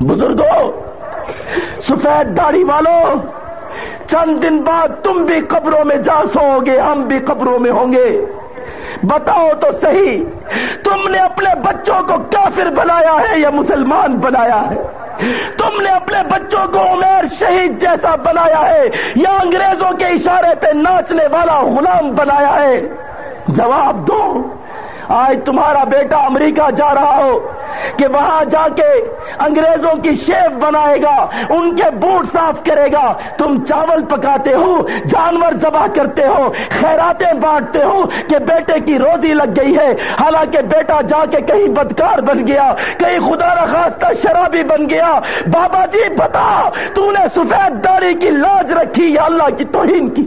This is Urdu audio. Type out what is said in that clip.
بزرگوں، سفید داڑھی والوں، چند دن بعد تم بھی قبروں میں جا سو گے، ہم بھی قبروں میں ہوں گے۔ بتاؤ تو صحیح، تم نے اپنے بچوں کو کافر بنایا ہے یا مسلمان بنایا ہے؟ تم نے اپنے بچوں کو عمیر شہید جیسا بنایا ہے یا انگریزوں کے اشارے پہ ناچنے والا غلام بنایا ہے؟ جواب دو۔ آج تمہارا بیٹا امریکہ جا رہا ہو کہ وہاں جا کے انگریزوں کی شیف بنائے گا، ان کے بوٹ صاف کرے گا۔ تم چاول پکاتے ہو، جانور ذبح کرتے ہو، خیراتیں بانٹتے ہو کہ بیٹے کی روزی لگ گئی ہے۔ حالانکہ بیٹا جا کے کہیں بدکار بن گیا، کہیں خدا نخواستہ شرابی بن گیا۔ بابا جی بتا، تو نے سفید داری کی لاج رکھی، یا اللہ کی توہین کی۔